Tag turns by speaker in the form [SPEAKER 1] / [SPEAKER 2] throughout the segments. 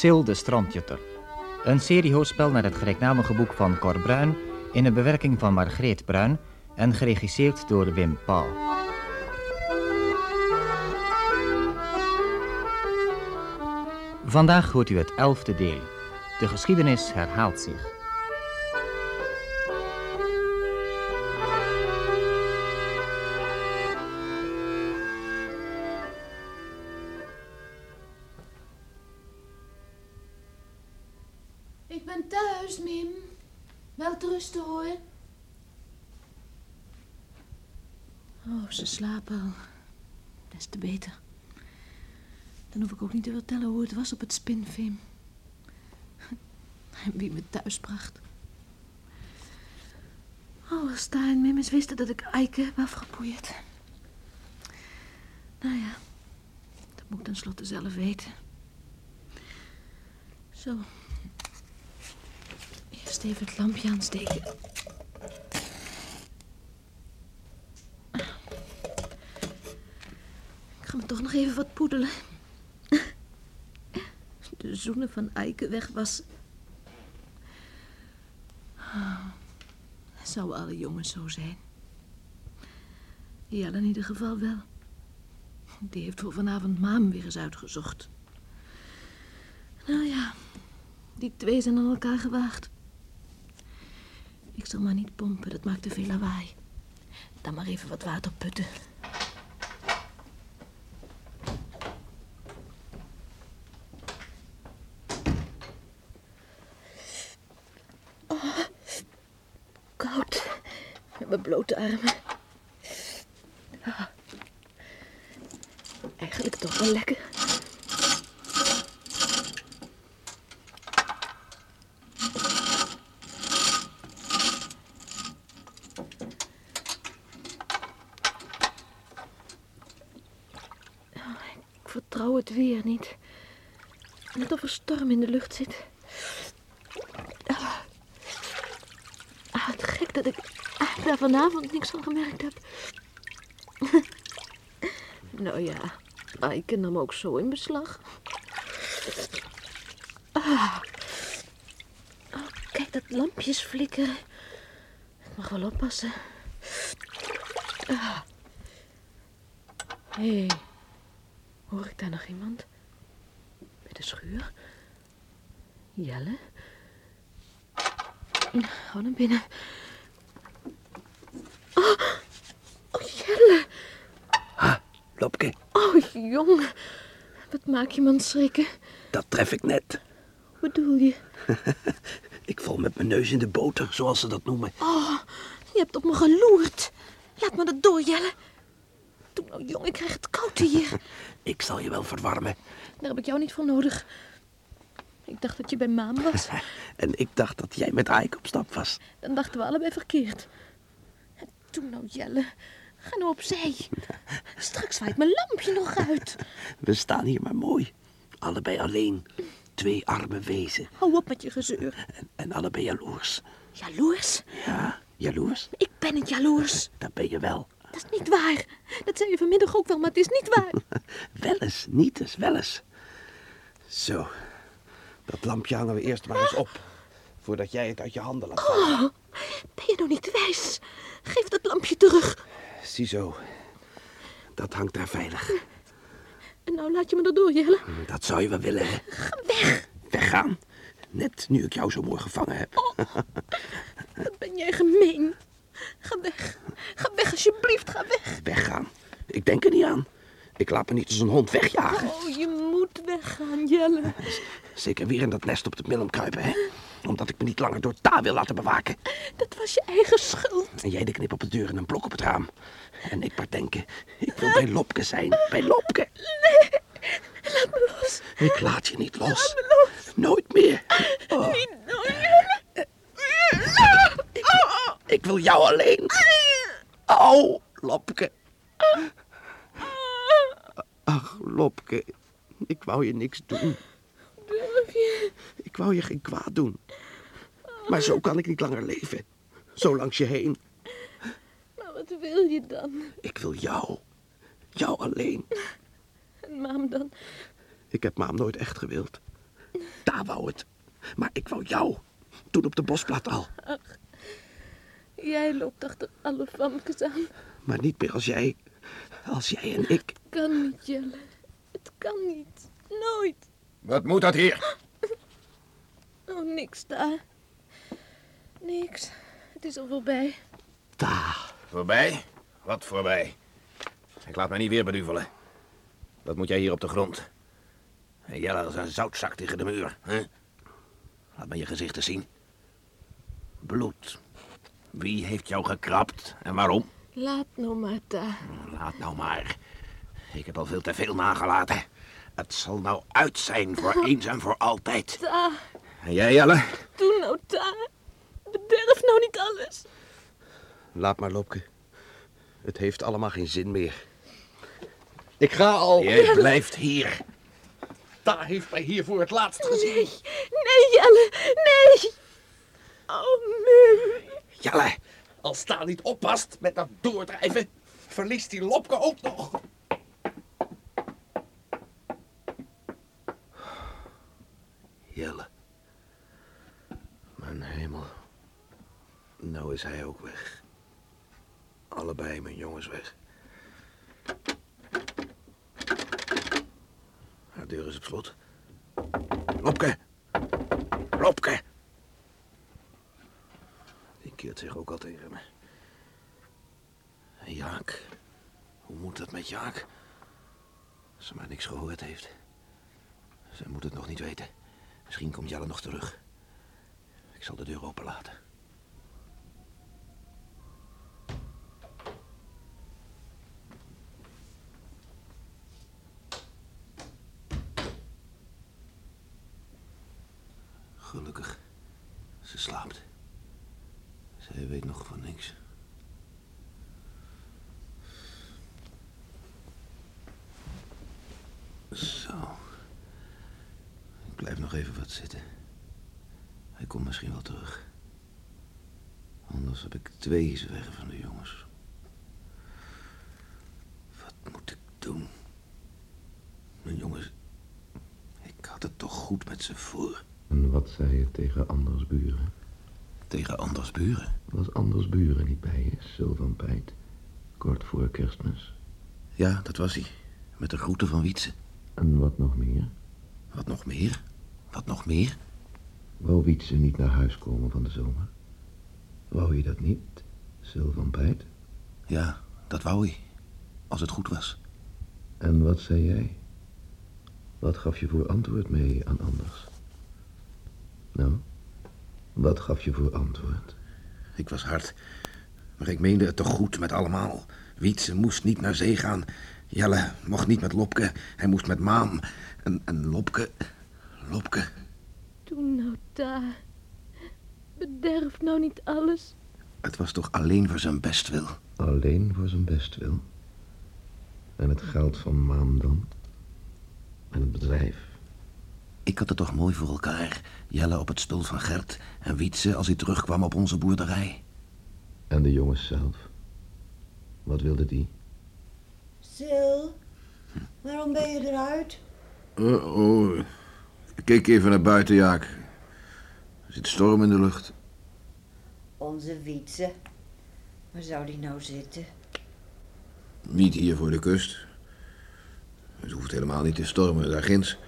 [SPEAKER 1] Sil de Strandjutter. Een seriehoorspel naar het gelijknamige boek van Cor Bruin in een bewerking van Margreet Bruin en geregisseerd door Wim Paul. Vandaag hoort u het elfde deel. De geschiedenis herhaalt zich.
[SPEAKER 2] Rusten, hoor. Oh, ze slapen al. Des te beter. Dan hoef ik ook niet te vertellen hoe het was op het spinfeem. En wie me thuis bracht. Oh, als Sta en wisten dat ik Eike heb afgepoeierd. Nou ja, dat moet ik tenslotte zelf weten. Zo. Even het lampje aansteken. Ik ga me toch nog even wat poedelen. De zoenen van Eike weg was. Zouden alle jongens zo zijn? Jelle in ieder geval wel. Die heeft voor vanavond Maam weer eens uitgezocht. Nou ja, die twee zijn aan elkaar gewaagd. Zal maar niet pompen, dat maakt te veel lawaai. Dan maar even wat water putten. Oh, koud. Met mijn blote armen. Ah. Eigenlijk toch wel lekker. Ik vertrouw het weer niet. Net in de lucht zit. Ah, het gek dat ik daar vanavond niks van gemerkt heb. nou ja, Eike nam ook zo in beslag. Ah. Oh, kijk, dat lampjes flikkeren. Ik mag wel oppassen. Ah. Hé, hey, hoor ik daar nog iemand? Bij de schuur? Jelle? Ga naar binnen. Oh, oh Jelle.
[SPEAKER 3] Ha, Lopke,
[SPEAKER 2] Oh, jongen. Wat maak je me aan schrikken?
[SPEAKER 3] dat tref ik net.
[SPEAKER 2] Wat bedoel je?
[SPEAKER 3] Ik val met mijn neus in de boter, zoals ze dat noemen.
[SPEAKER 2] Oh, je hebt op me geloerd. Laat me dat door, Jelle. Doe nou, jongen, ik krijg het koud hier.
[SPEAKER 3] Ik zal je wel verwarmen.
[SPEAKER 2] Daar heb ik jou niet voor nodig. Ik dacht dat je bij Maan was.
[SPEAKER 3] En ik dacht dat jij met Ike op stap was.
[SPEAKER 2] Dan dachten we allebei verkeerd. Doe nou, Jelle. Ga nou opzij. Straks waait mijn lampje nog uit.
[SPEAKER 3] We staan hier maar mooi. Allebei alleen. Twee arme wezen.
[SPEAKER 2] Hou op met je gezeur.
[SPEAKER 3] En, en allebei jaloers.
[SPEAKER 2] Jaloers?
[SPEAKER 3] Ja, jaloers?
[SPEAKER 2] Ik ben niet jaloers.
[SPEAKER 3] Dat ben je wel.
[SPEAKER 2] Dat is niet waar. Dat zei je vanmiddag ook wel, maar het is niet waar.
[SPEAKER 3] Wel eens, niet eens, wel eens. Zo, dat lampje hangen we eerst maar eens op. Voordat jij het uit je handen laat vallen.
[SPEAKER 2] Oh, ben je nou niet wijs? Geef dat lampje terug.
[SPEAKER 3] Ziezo, dat hangt daar veilig.
[SPEAKER 2] En nou laat je me erdoor, Jelle.
[SPEAKER 3] Dat zou je wel willen, hè?
[SPEAKER 2] Ga weg.
[SPEAKER 3] Weggaan. Net nu ik jou zo mooi gevangen heb.
[SPEAKER 2] Wat ben jij gemeen. Ga weg. Ga weg, alsjeblieft. Ga weg.
[SPEAKER 3] Weggaan. Ik denk er niet aan. Ik laat me niet als een hond wegjagen.
[SPEAKER 2] Oh, je moet weggaan, Jelle.
[SPEAKER 3] Zeker weer in dat nest op de Millem kruipen, hè? Omdat ik me niet langer door Ta wil laten bewaken.
[SPEAKER 2] Dat was je eigen schuld.
[SPEAKER 3] En jij de knip op de deur en een blok op het raam. En ik maar denken, ik wil bij Lopke zijn. Bij Lopke.
[SPEAKER 2] Laat me los.
[SPEAKER 3] Ik laat je niet los.
[SPEAKER 2] Laat me los.
[SPEAKER 3] Nooit meer. Oh,
[SPEAKER 2] Niet doen, Jelle.
[SPEAKER 3] ik, ik wil jou alleen. Au, Lopke. Ach, Lopke. Ik wou je niks doen.
[SPEAKER 2] Durf je?
[SPEAKER 3] Ik wou je geen kwaad doen. Maar zo kan ik niet langer leven. Zo langs je heen.
[SPEAKER 2] Maar wat wil je dan?
[SPEAKER 3] Ik wil jou. Jou alleen.
[SPEAKER 2] En mam dan?
[SPEAKER 3] Ik heb maam nooit echt gewild. Daar wou het. Maar ik wou jou. Toen op de bosplaat al.
[SPEAKER 2] Jij loopt achter alle famkes aan.
[SPEAKER 3] Maar niet meer als jij. Als jij en ik.
[SPEAKER 2] Kan niet, Jelle. Kan niet. Nooit.
[SPEAKER 4] Wat moet dat hier?
[SPEAKER 2] Oh, niks daar. Niks. Het is al voorbij.
[SPEAKER 3] Daar.
[SPEAKER 4] Voorbij? Wat voorbij? Ik laat mij niet weer beduvelen. Wat moet jij hier op de grond? Jelle als een zoutzak tegen de muur. Hè? Laat me je gezichten zien. Bloed. Wie heeft jou gekrapt en waarom?
[SPEAKER 2] Laat nou maar daar.
[SPEAKER 4] Laat nou maar. Ik heb al veel te veel nagelaten. Het zal nou uit zijn voor eens en voor altijd.
[SPEAKER 2] Daar.
[SPEAKER 4] En jij, Jelle?
[SPEAKER 2] Doe nou daar. Bederf nou niet alles.
[SPEAKER 3] Laat maar, Lopke. Het heeft allemaal geen zin meer. Ik ga al.
[SPEAKER 4] Jij blijft hier.
[SPEAKER 3] Daar heeft mij hier voor het laatst gezien.
[SPEAKER 2] Nee. Nee, Jelle. Nee. Oh, nee.
[SPEAKER 3] Jelle, als daar niet oppast met dat doordrijven, verliest die Lopke ook nog.
[SPEAKER 4] Jelle. Mijn hemel. Nou is hij ook weg. Allebei mijn jongens weg. De deur is op slot. Lopke! Lopke! Die keert zich ook al tegen me. Jaak? Hoe moet het met Jaak? Als ze maar niks gehoord heeft. Ze moet het nog niet weten. Misschien komt Jelle nog terug. Ik zal de deur openlaten. Gelukkig. Ze slaapt. Zij weet nog van niks. Zo. Ik blijf nog even wat zitten. Hij komt misschien wel terug. Anders heb ik twee zwerven van de jongens. Wat moet ik doen? Mijn jongens, ik had het toch goed met ze voor.
[SPEAKER 5] En wat zei je tegen Anders buren?
[SPEAKER 4] Tegen Anders buren.
[SPEAKER 5] Was Anders buren niet bij je, Sil van Pijt? Kort voor kerstmis.
[SPEAKER 4] Ja, dat was hij. Met de groeten van Wietse.
[SPEAKER 5] En wat nog meer?
[SPEAKER 4] Wat nog meer? Wat nog meer?
[SPEAKER 5] Wou Wietse niet naar huis komen van de zomer? Wou je dat niet, Sil van Pijt?
[SPEAKER 4] Ja, dat wou hij. Als het goed was.
[SPEAKER 5] En wat zei jij? Wat gaf je voor antwoord mee aan Anders? Nou, wat gaf je voor antwoord?
[SPEAKER 4] Ik was hard. Maar ik meende het toch goed met allemaal. Wietse moest niet naar zee gaan. Jelle mocht niet met Lopke. Hij moest met Maam. En, en Lopke... Lopke...
[SPEAKER 2] Doe nou daar. Bederf nou niet alles.
[SPEAKER 4] Het was toch alleen voor zijn bestwil.
[SPEAKER 5] Alleen voor zijn bestwil. En het geld van Maam dan? En het bedrijf?
[SPEAKER 4] Ik had het toch mooi voor elkaar. Jelle op het spul van Gert. En Wietse als hij terugkwam op onze boerderij.
[SPEAKER 5] En de jongens zelf? Wat wilde die?
[SPEAKER 6] Sil, waarom ben je eruit?
[SPEAKER 4] Oh, oh. Ik keek even naar buiten, Jaak. Er zit storm in de lucht.
[SPEAKER 6] Onze Wietse. Waar zou die nou zitten?
[SPEAKER 4] Niet hier voor de kust. Het hoeft helemaal niet te stormen, daar ginds.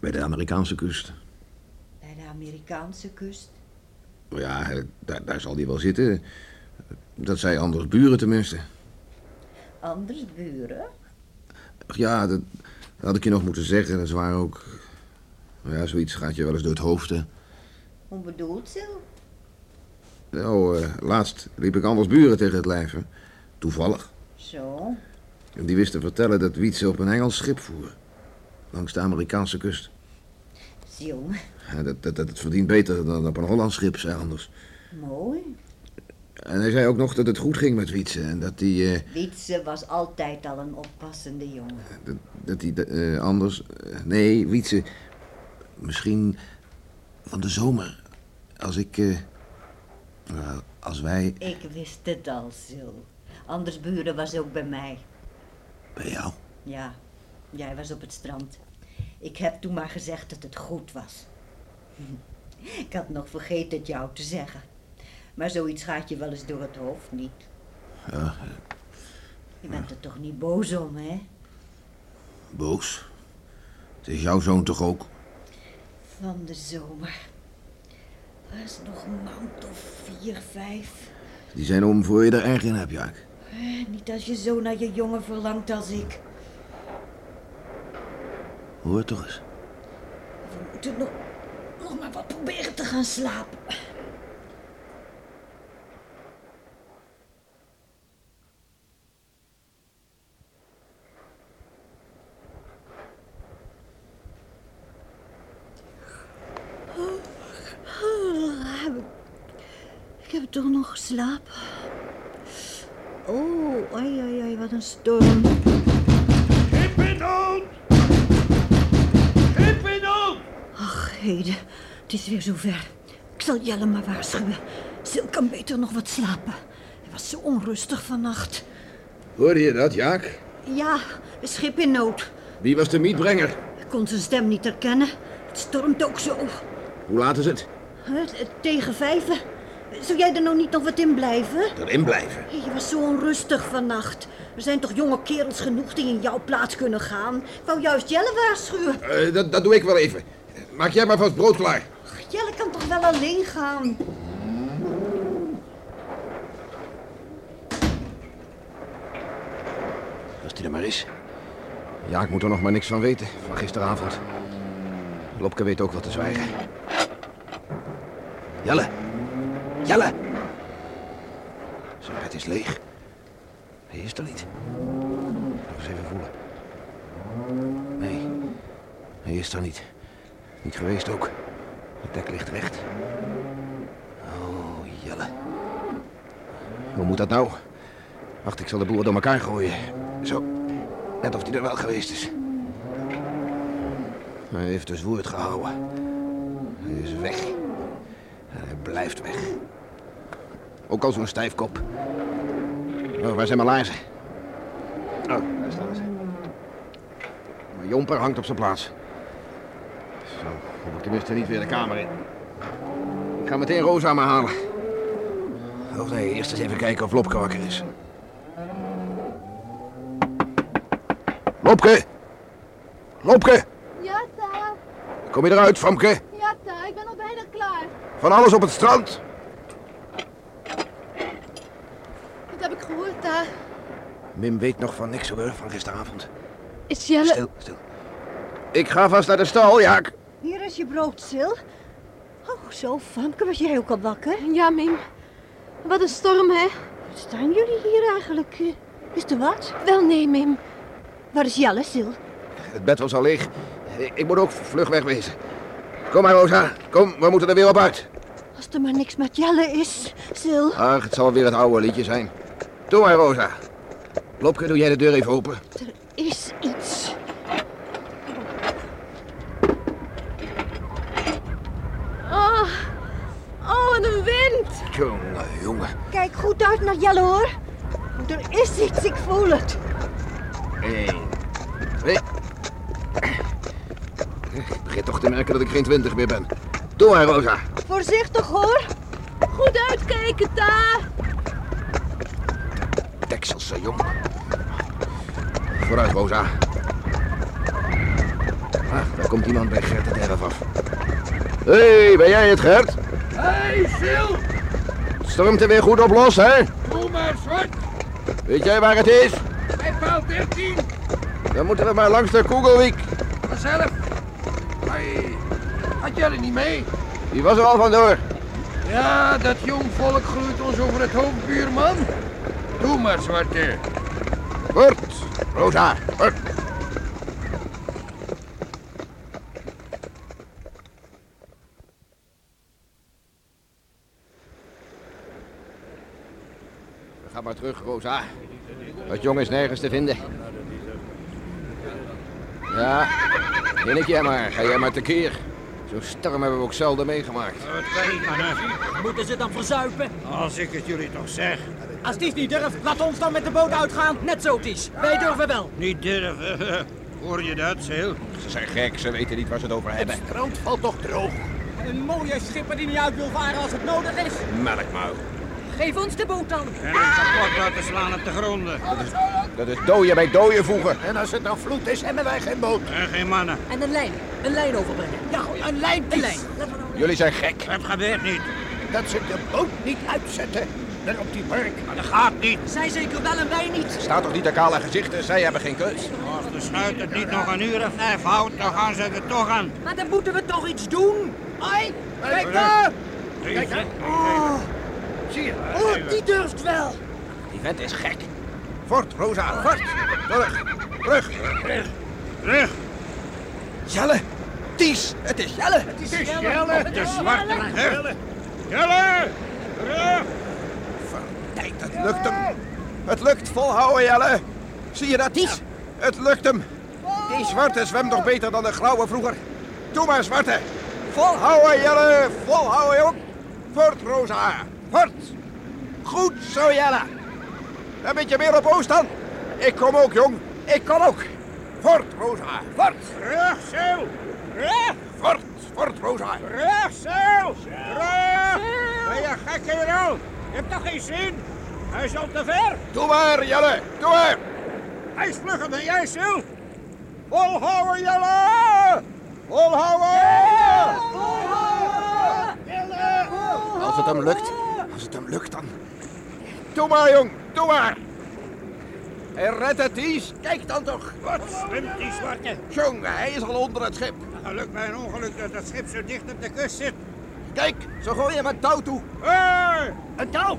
[SPEAKER 4] Bij de Amerikaanse kust.
[SPEAKER 6] Bij de Amerikaanse kust.
[SPEAKER 4] Ja, daar, daar zal die wel zitten. Dat zei Anders buren tenminste.
[SPEAKER 6] Anders buren?
[SPEAKER 4] Ja, dat, dat had ik je nog moeten zeggen. Dat is waar ook. Ja, zoiets gaat je wel eens door het hoofd, hè.
[SPEAKER 6] Hoe bedoelt Sil?
[SPEAKER 4] Nou, eh, laatst liep ik Anders buren tegen het lijf, hè. Toevallig.
[SPEAKER 6] Zo.
[SPEAKER 4] En die wist te vertellen dat Wietse op een Engels schip voer. Langs de Amerikaanse kust.
[SPEAKER 6] Jongen,
[SPEAKER 4] Ja, dat, dat, dat het verdient beter dan op een Hollands schip, zei Anders.
[SPEAKER 6] mooi.
[SPEAKER 4] En hij zei ook nog dat het goed ging met Wietse. En dat hij... eh,
[SPEAKER 6] Wietse was altijd al een oppassende jongen.
[SPEAKER 4] dat, dat hij eh, anders... nee, Wietse... Misschien van de zomer. Als ik... eh, nou, als wij...
[SPEAKER 6] Ik wist het al, Sil. Anders buren was ook bij mij.
[SPEAKER 4] Bij jou.
[SPEAKER 6] Ja, jij was op het strand. Ik heb toen maar gezegd dat het goed was. Ik had nog vergeten het jou te zeggen. Maar zoiets gaat je wel eens door het hoofd, niet?
[SPEAKER 4] Ja,
[SPEAKER 6] Je bent er toch niet boos om, hè?
[SPEAKER 4] boos. Het is jouw zoon toch ook?
[SPEAKER 6] Van de zomer. Was nog een maand of vier, vijf.
[SPEAKER 4] Die zijn om voor je er erg in hebt, Jaak.
[SPEAKER 6] Eh, Niet als je zo naar je jongen verlangt als ik.
[SPEAKER 4] Hoor toch eens.
[SPEAKER 6] We moeten nog, nog maar wat proberen te gaan slapen. Ik heb toch nog geslapen. Oh, ai, ai, ai, wat een storm.
[SPEAKER 7] Schip in nood! Schip in nood!
[SPEAKER 6] Ach, Heden, het is weer zover. Ik zal Jelle maar waarschuwen. Sil kan beter nog wat slapen. Hij was zo onrustig vannacht.
[SPEAKER 4] Hoorde je dat, Jaak?
[SPEAKER 6] Ja, een schip in nood.
[SPEAKER 4] Wie was de mietbrenger?
[SPEAKER 6] Ik kon zijn stem niet herkennen. Het stormt ook zo.
[SPEAKER 4] Hoe laat is het?
[SPEAKER 6] Hè, t- Tegen vijven. Zou jij er nou niet nog wat in blijven?
[SPEAKER 4] Erin blijven.
[SPEAKER 6] Je was zo onrustig vannacht. Er zijn toch jonge kerels genoeg die in jouw plaats kunnen gaan? Ik wou juist Jelle waarschuwen.
[SPEAKER 4] Eh, dat, dat doe ik wel even. Maak jij maar vast brood klaar.
[SPEAKER 6] Ach, Jelle kan toch wel alleen gaan?
[SPEAKER 4] Als die er maar is. Jaak moet er nog maar niks van weten, van gisteravond. Lopke weet ook wat te zwijgen. Jelle! Jelle! Zijn bed is leeg. Hij is er niet. Nog eens even voelen. Nee, hij is er niet. Niet geweest ook. Het dek ligt recht. Oh, Jelle. Hoe moet dat nou? Wacht, ik zal de boel door elkaar gooien. Zo. Net of hij er wel geweest is. Hij heeft dus woord gehouden. Hij is weg. Hij blijft weg. Ook al zo'n stijfkop. Oh, waar zijn mijn laarzen? Oh, daar staan ze. Mijn jomper hangt op zijn plaats. Zo, hoef ik tenminste niet weer de kamer in. Ik ga meteen Rosa maar halen. Of nee, eerst eens even kijken of Lopke wakker is. Lopke! Lopke!
[SPEAKER 8] Ja, Ta.
[SPEAKER 4] Kom je eruit, Famke?
[SPEAKER 8] Ja, Ta. Ik ben al bijna klaar.
[SPEAKER 4] Van alles op het strand?
[SPEAKER 8] Wat heb ik gehoord, Ta?
[SPEAKER 4] Mim weet nog van niks hoor, van gisteravond.
[SPEAKER 8] Is Jelle...
[SPEAKER 4] Stil, stil. Ik ga vast naar de stal, Jaak.
[SPEAKER 6] Hier is je brood, Sil. Oh, zo, Famke, was jij ook al wakker?
[SPEAKER 8] Ja, Mim. Wat een storm, hè?
[SPEAKER 6] Wat staan jullie hier eigenlijk? Eh, Is er wat?
[SPEAKER 8] Wel, nee, Mim.
[SPEAKER 6] Waar is Jelle, Sil?
[SPEAKER 4] Het bed was al leeg. Ik, ik moet ook vlug wegwezen. Kom maar, Rosa. Kom, we moeten er weer op uit.
[SPEAKER 6] Als er maar niks met Jelle is, Sil.
[SPEAKER 4] Ach, het zal weer het oude liedje zijn. Doe maar, Rosa. Lopke, doe jij de deur even open.
[SPEAKER 6] Er is iets.
[SPEAKER 8] Oh. Oh, een wind.
[SPEAKER 4] Jongen, jongen.
[SPEAKER 6] Kijk goed uit naar Jelle, hoor. Er is iets, ik voel het.
[SPEAKER 4] Eén, twee. Ik begin toch te merken dat ik geen twintig meer ben. Doe maar, Rosa.
[SPEAKER 6] Voorzichtig, hoor.
[SPEAKER 8] Goed uitkijken, Ta.
[SPEAKER 4] Dekselse jong. Vooruit, Rosa. Ah, daar komt iemand bij Gert het erf af. Hé, hey, ben jij het, Gert?
[SPEAKER 7] Hé, hey, Sil!
[SPEAKER 4] Het stormt er weer goed op los, hè?
[SPEAKER 7] Doe maar zwart!
[SPEAKER 4] Weet jij waar het is?
[SPEAKER 7] Bij paal 13!
[SPEAKER 4] Dan moeten we maar langs de Kogelwiek.
[SPEAKER 7] Vanzelf! Hey, had jij er niet mee?
[SPEAKER 4] Die was er al vandoor.
[SPEAKER 7] Ja, dat jong volk groeit ons over het hoofd, buurman. Doe maar, zwarte.
[SPEAKER 4] Kort, Rosa, kort. Ga maar terug, Rosa. Dat jong is nergens te vinden. Ja, ik jij maar. Ga jij maar tekeer. Zo'n storm hebben we ook zelden meegemaakt.
[SPEAKER 9] Moeten ze dan verzuipen?
[SPEAKER 7] Als ik het jullie toch zeg.
[SPEAKER 9] Als Ties niet durft, laat ons dan met de boot uitgaan. Net zo, Ties. Wij durven wel.
[SPEAKER 7] Niet durven.
[SPEAKER 10] Hoor je dat, Sil?
[SPEAKER 4] Ze zijn gek, ze weten niet waar ze het over hebben.
[SPEAKER 3] Het strand valt toch droog.
[SPEAKER 9] Een mooie schipper die niet uit wil varen als het nodig is.
[SPEAKER 4] Melkmuil.
[SPEAKER 8] Geef ons de boot dan.
[SPEAKER 10] En kapot laten slaan op de gronden.
[SPEAKER 4] Dat is dooien bij dooien voegen.
[SPEAKER 3] En als het dan vloed is, hebben wij geen boot.
[SPEAKER 10] En geen mannen.
[SPEAKER 8] En een lijn. Een lijn overbrengen.
[SPEAKER 3] Ja, een lijn.
[SPEAKER 8] Een lijn.
[SPEAKER 4] Jullie zijn gek.
[SPEAKER 10] Het gebeurt niet.
[SPEAKER 3] Dat ze de boot niet uitzetten. Dan op die mark.
[SPEAKER 10] Maar dat gaat niet.
[SPEAKER 8] Zij zeker wel en wij niet.
[SPEAKER 4] Staat toch niet de kale gezichten? Zij hebben geen keus.
[SPEAKER 10] Als de schuit het niet nog een uur of vijf houdt, dan gaan ze er toch aan.
[SPEAKER 8] Maar dan moeten we toch iets doen.
[SPEAKER 3] Ai, kijk daar.
[SPEAKER 10] Kijk,
[SPEAKER 3] Kijk, Zie je?
[SPEAKER 8] Oh, die durft wel.
[SPEAKER 4] Die vent is gek. Fort, Rosa, fort. Terug, terug.
[SPEAKER 10] Terug.
[SPEAKER 4] Jelle, Ties, het is Jelle. Het is
[SPEAKER 10] Jelle, de zwarte. Jelle. Jelle. Terug.
[SPEAKER 4] Kijk, het lukt hem. Het lukt, volhouden, Jelle. Zie je dat, Ties? Het lukt hem. Die zwarte zwemt nog beter dan de grauwe vroeger. Doe maar, zwarte. Volhouden, Jelle. Volhouden, jong. Fort, Rosa. Fort. Goed zo, Jelle. Een beetje meer op oost dan. Ik kom ook, jong. Ik kom ook. Fort, Rosa. Fort.
[SPEAKER 10] Terug, Sil. Terug.
[SPEAKER 4] Fort, fort, Rosa.
[SPEAKER 10] Terug. Ben je gek, kerel? Je hebt toch geen zin? Hij is al te ver.
[SPEAKER 4] Doe maar, Jelle. Doe maar.
[SPEAKER 10] Hij is vlugger dan jij, Sil. Volhouden, Jelle. Volhouden.
[SPEAKER 4] Als het hem lukt, het hem lukt, dan... Doe maar, jong, doe maar. En red het, Ties. Kijk dan toch.
[SPEAKER 10] Wat zwemt die zwarte?
[SPEAKER 4] Jong, hij is al onder het schip.
[SPEAKER 10] Geluk bij een ongeluk dat het schip zo dicht op de kust zit.
[SPEAKER 4] Kijk, ze gooien hem een touw toe.
[SPEAKER 10] Hey!
[SPEAKER 3] Een touw.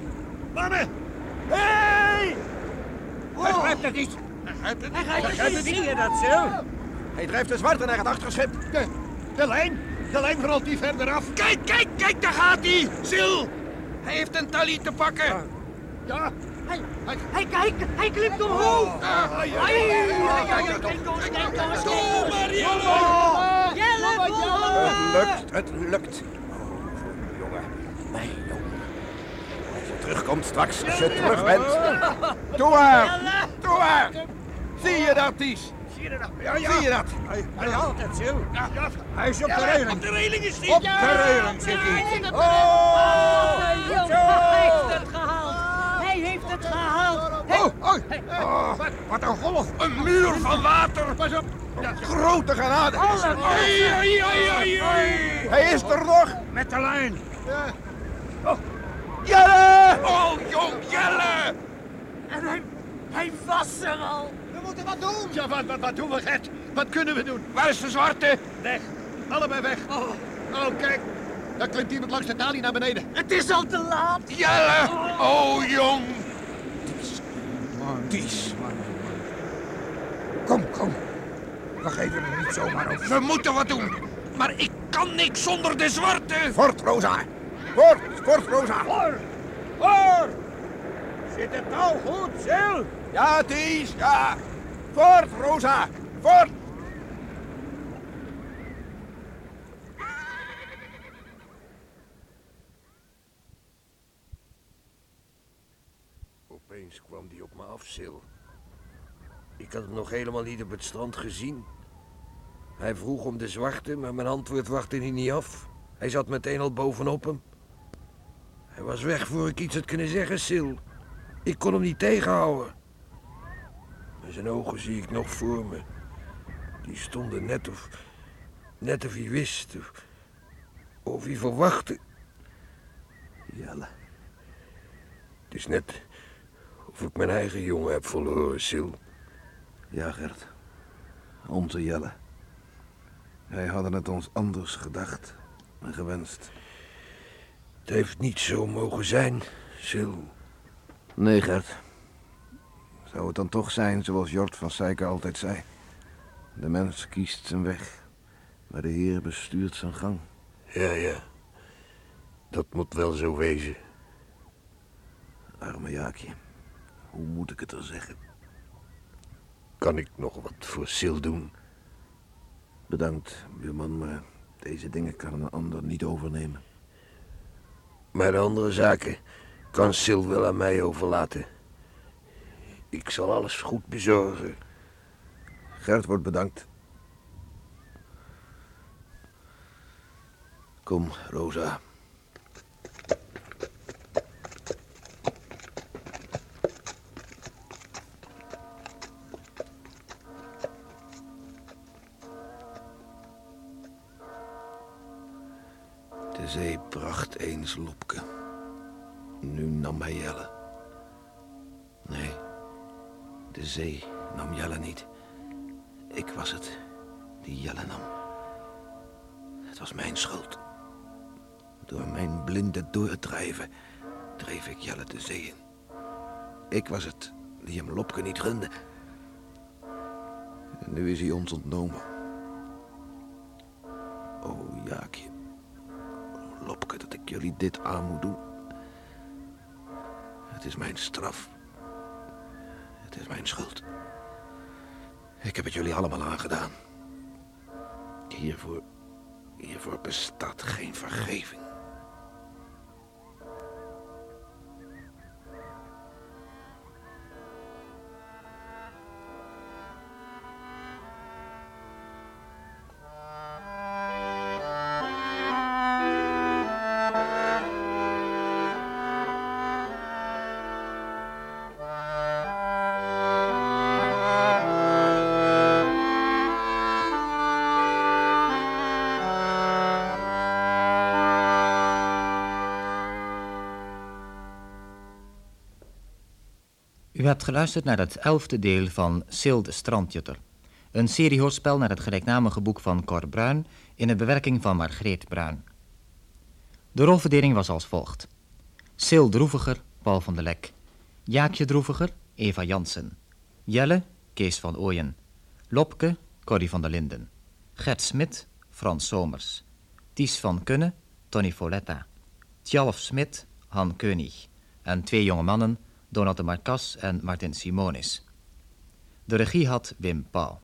[SPEAKER 10] Mannen!
[SPEAKER 4] Hey!
[SPEAKER 10] Hij grijpt het niet. Hij grijpt het niet. Hij grijpt het niet. Zie je dat, Sil?
[SPEAKER 4] Hij drijft de zwarte naar het achterschip.
[SPEAKER 3] De, de lijn. De lijn rolt die verder af.
[SPEAKER 4] Kijk, kijk, kijk, daar gaat hij. Sil, hij heeft een talie te pakken.
[SPEAKER 3] Ja.
[SPEAKER 8] Hij, hij, hij, hij klimt omhoog.
[SPEAKER 4] Ah.
[SPEAKER 8] Jelle.
[SPEAKER 4] Het lukt, het lukt. Oh, jongen, mijn jongen. Als je terugkomt straks, als je terug bent. Doe maar, doe maar. Zie je dat, Ties?
[SPEAKER 10] Zie je dat? Ja, ja.
[SPEAKER 4] Zie je dat?
[SPEAKER 10] Hij, hij haalt het, Sil. Ja, ja. Hij is op de reling.
[SPEAKER 3] Op de reling is die.
[SPEAKER 10] Op de reling zit hij.
[SPEAKER 8] Oh, hij heeft het gehaald. Hij heeft het gehaald.
[SPEAKER 10] Oh, oh. oh wat, een golf.
[SPEAKER 4] Een muur van water. Pas op. Grote genade. Hij is er nog.
[SPEAKER 10] Met de lijn.
[SPEAKER 4] Jelle! Oh, jong Jelle!
[SPEAKER 8] En hij, hij was er al.
[SPEAKER 3] We moeten wat doen. Ja, wat, wat, wat doen we, Gert? Wat kunnen we doen?
[SPEAKER 4] Waar is de zwarte?
[SPEAKER 3] Weg. Allebei weg. Oh, oh kijk. Daar klimt iemand langs de talie naar beneden.
[SPEAKER 8] Het is al te laat.
[SPEAKER 4] Jelle! Oh, jong! Ties.
[SPEAKER 10] Kom, kom. We geven het niet zomaar op.
[SPEAKER 4] We moeten wat doen. Maar ik kan niks zonder de zwarte. Fort, Rosa. Fort, fort, Rosa.
[SPEAKER 10] Voor! Zit het nou goed, Sil?
[SPEAKER 4] Ja, Ties, ja. Fort, Rosa. Fort.
[SPEAKER 11] Opeens kwam die op me af, Sil. Ik had hem nog helemaal niet op het strand gezien. Hij vroeg om de zwarte, maar mijn antwoord wachtte hij niet af. Hij zat meteen al bovenop hem. Hij was weg voor ik iets had kunnen zeggen, Sil. Ik kon hem niet tegenhouden. Zijn ogen zie ik nog voor me. Die stonden net of... Net of hij wist. Of, of hij verwachtte.
[SPEAKER 5] Jelle.
[SPEAKER 11] Het is net of ik mijn eigen jongen heb verloren, Sil.
[SPEAKER 5] Ja, Gert. Onze Jelle. Wij hadden het ons anders gedacht en gewenst.
[SPEAKER 11] Het heeft niet zo mogen zijn, Sil.
[SPEAKER 5] Nee, Gert. Zou het dan toch zijn zoals Jort van Sijken altijd zei? De mens kiest zijn weg, maar de Heer bestuurt zijn gang.
[SPEAKER 11] Ja, ja. Dat moet wel zo wezen.
[SPEAKER 5] Arme Jaakje, hoe moet ik het er zeggen?
[SPEAKER 11] Kan ik nog wat voor Sil doen?
[SPEAKER 5] Bedankt, buurman, maar deze dingen kan een ander niet overnemen.
[SPEAKER 11] Maar de andere zaken kan Sil wel aan mij overlaten. Ik zal alles goed bezorgen.
[SPEAKER 5] Gert wordt bedankt.
[SPEAKER 4] Kom, Rosa. De zee bracht eens Lopke. Nu nam hij Jelle. De zee nam Jelle niet. Ik was het die Jelle nam. Het was mijn schuld. Door mijn blinde doordrijven dreef ik Jelle de zee in. Ik was het die hem Lopke niet gunde. En nu is hij ons ontnomen. O Jaakje. O, Lopke, dat ik jullie dit aan moet doen. Het is mijn straf. Het is mijn schuld. Ik heb het jullie allemaal aangedaan. Hiervoor, hiervoor bestaat geen vergeving.
[SPEAKER 1] U hebt geluisterd naar het elfde deel van Sil de Strandjutter. Een seriehoorspel naar het gelijknamige boek van Cor Bruin in een bewerking van Margreet Bruin. De rolverdeling was als volgt. Sil Droeviger, Paul van der Lek. Jaakje Droeviger, Eva Jansen. Jelle, Kees van Ooyen. Lopke, Corrie van der Linden. Gert Smit, Frans Somers. Ties van Kunne, Tony Foletta. Tjalf Smit, Han Keunig. En twee jonge mannen, Donald de Marcas en Martin Simonis. De regie had Wim Pauw.